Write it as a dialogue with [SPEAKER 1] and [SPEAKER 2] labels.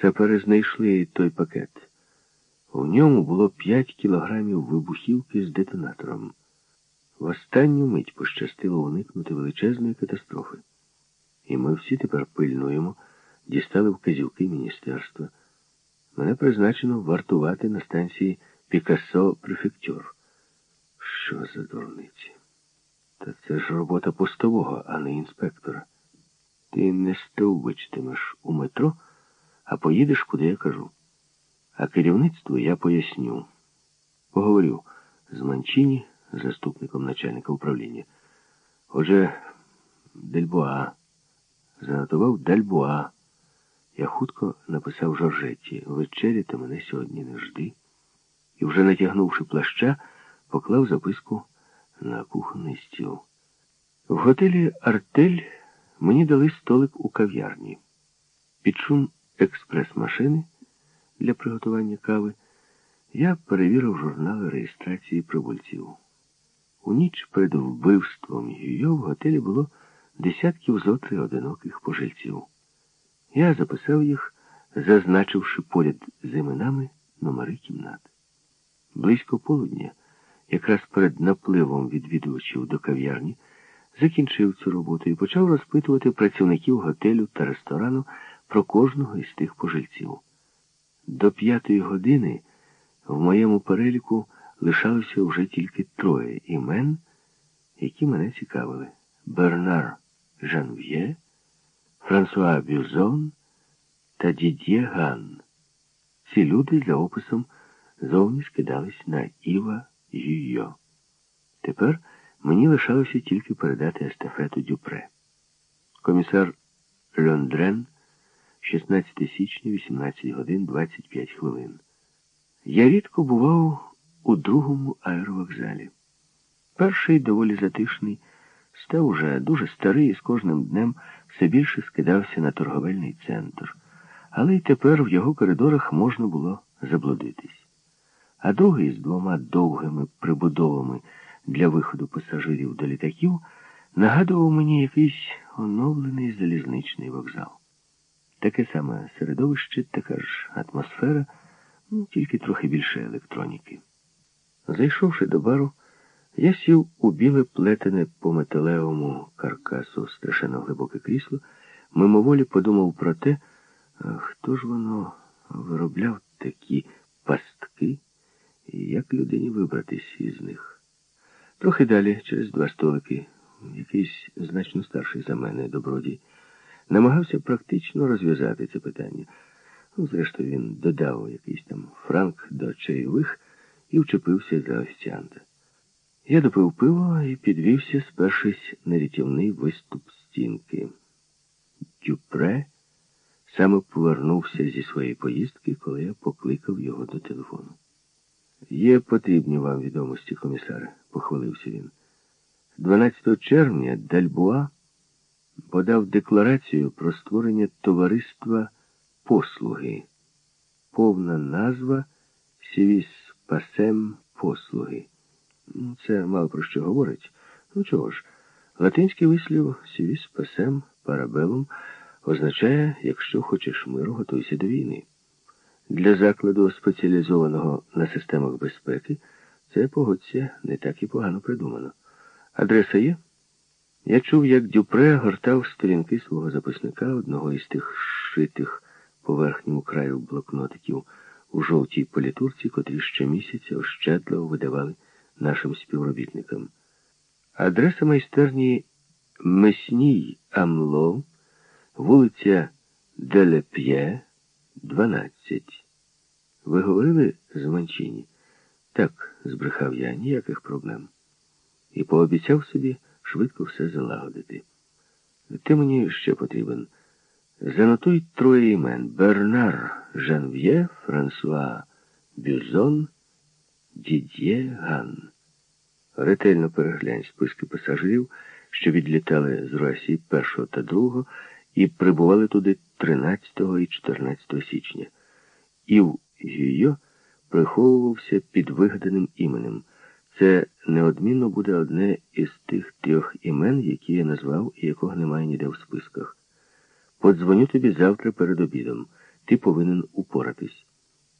[SPEAKER 1] Сапери знайшли той пакет. У ньому було 5 кілограмів вибухівки з детонатором. В останню мить пощастило уникнути величезної катастрофи. І ми всі тепер пильнуємо, дістали вказівки міністерства. Мене призначено вартувати на станції Пікассо Префектюр. Що за дурниці? Та це ж робота постового, а не інспектора. Ти не стовбичтимеш у метро, а поїдеш, куди я кажу. А керівництву я поясню. Поговорю з Манчині, заступником начальника управління. Отже, Дельбуа. Занотував Дельбуа. Я хутко написав Жоржетті, вечері та мене сьогодні не жди. І вже натягнувши плаща, поклав записку на кухонний стіл. В готелі Артель мені дали столик у кав'ярні. Під шум експрес-машини для приготування кави я перевірив журнали реєстрації прибульців. У ніч перед вбивством Юйо в готелі було десятків зотри одиноких пожильців. Я записав їх, зазначивши поряд з іменами номери кімнат. Близько полудня, якраз перед напливом відвідувачів до кав'ярні, закінчив цю роботу і почав розпитувати працівників готелю та ресторану про кожного із тих пожильців. До п'ятої години в моєму переліку лишалося вже тільки троє імен, які мене цікавили: Бернар Жанв'є, Франсуа Бюзон та Дід'є Ган. Ці люди за описом зовні скидались на Іва Юйо. Тепер мені лишалося тільки передати естафету Дюпре. Комісар Льондрен, 16 січня, 18 годин 25 хвилин. Я рідко бував у другому аеровокзалі. Перший доволі затишний, став уже дуже старий і з кожним днем все більше скидався на торговельний центр. Але й тепер в його коридорах можна було заблудитись. А другий з двома довгими прибудовами для виходу пасажирів до літаків нагадував мені якийсь оновлений залізничний вокзал. Таке саме середовище, така ж атмосфера, ну, тільки трохи більше електроніки. Зайшовши до бару, я сів у біле плетене по металевому каркасу страшенно глибоке крісло, мимоволі подумав про те, хто ж воно виробляв такі пастки, і як людині вибратись із них. Трохи далі, через два столики, якийсь значно старший за мене добродій, намагався практично розв'язати це питання. Ну, зрештою, він додав якийсь там франк до чайових і вчепився за офіціанта. Я допив пиво і підвівся, спершись на рятівний виступ стінки. Дюпре саме повернувся зі своєї поїздки, коли я покликав його до телефону. Є потрібні вам відомості, комісаре, похвалився він. 12 червня Дальбуа подав декларацію про створення товариства послуги. Повна назва Si vis pacem послуги. Ну, це мало про що говорить. Ну чого ж, латинський вислів Si vis pacem, para bellum означає, якщо хочеш миру, готуйся до війни. Для закладу, спеціалізованого на системах безпеки, це погодься не так і погано придумано. Адреса є? Я чув, як Дюпре гортав сторінки свого записника, одного із тих шитих по верхньому краю блокнотиків у жовтій політурці, котрі щомісяця ощадливо видавали нашим співробітникам. Адреса майстерні Месній Амло, вулиця Делеп'є, 12. Ви говорили з Манчині? Так, збрехав я, ніяких проблем. І пообіцяв собі швидко все залагодити. Ти мені ще потрібен. Занотуй троє імен Бернар Жанв'є, Франсуа Бюзон, Дід'є Ган. Ретельно переглянь списки пасажирів, що відлітали з Росії 1 та 2 і прибували туди 13 і 14 січня. Ів Гюйо приховувався під вигаданим іменем. Це неодмінно буде одне із тих трьох імен, які я назвав і якого немає ніде в списках. Подзвоню тобі завтра перед обідом. Ти повинен упоратись.